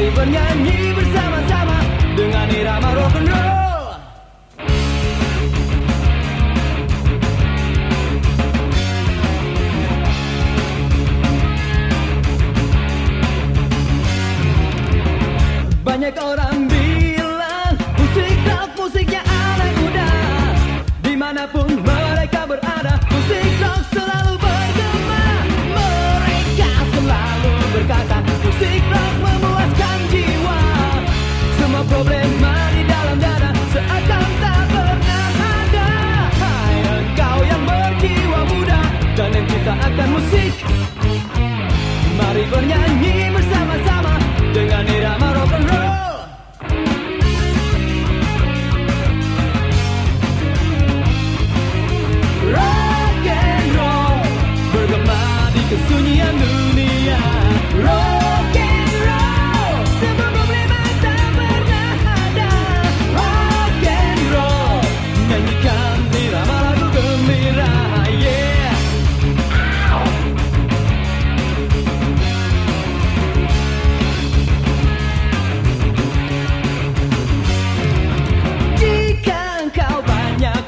Mari bernyanyi bersama-sama dengan irama rock and roll.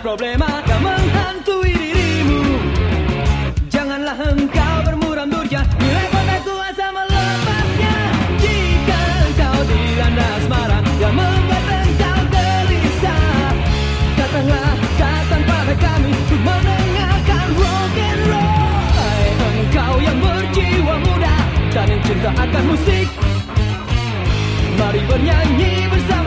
Problema yang menghantui dirimu. Janganlah engkau bermuram durja Bila kau tak kuasa melepasnya. Jika engkau dilanda asmara Yang membuat engkau gelisah. Datanglah, datang pada kami Untuk mendengarkan rock and roll. Hai engkau yang berjiwa muda Dan yang cinta akan musik. Mari bernyanyi bersama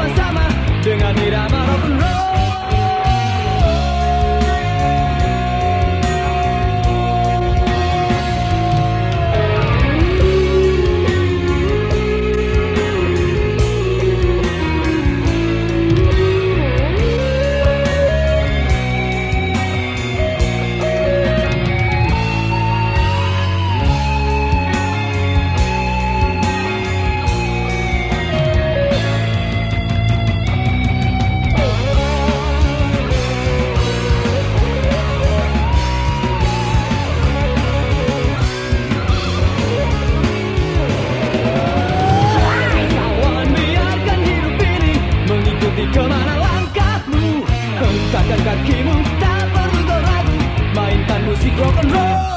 Usahkan kakimu tak perlu ragu Mainkan musik rock and roll.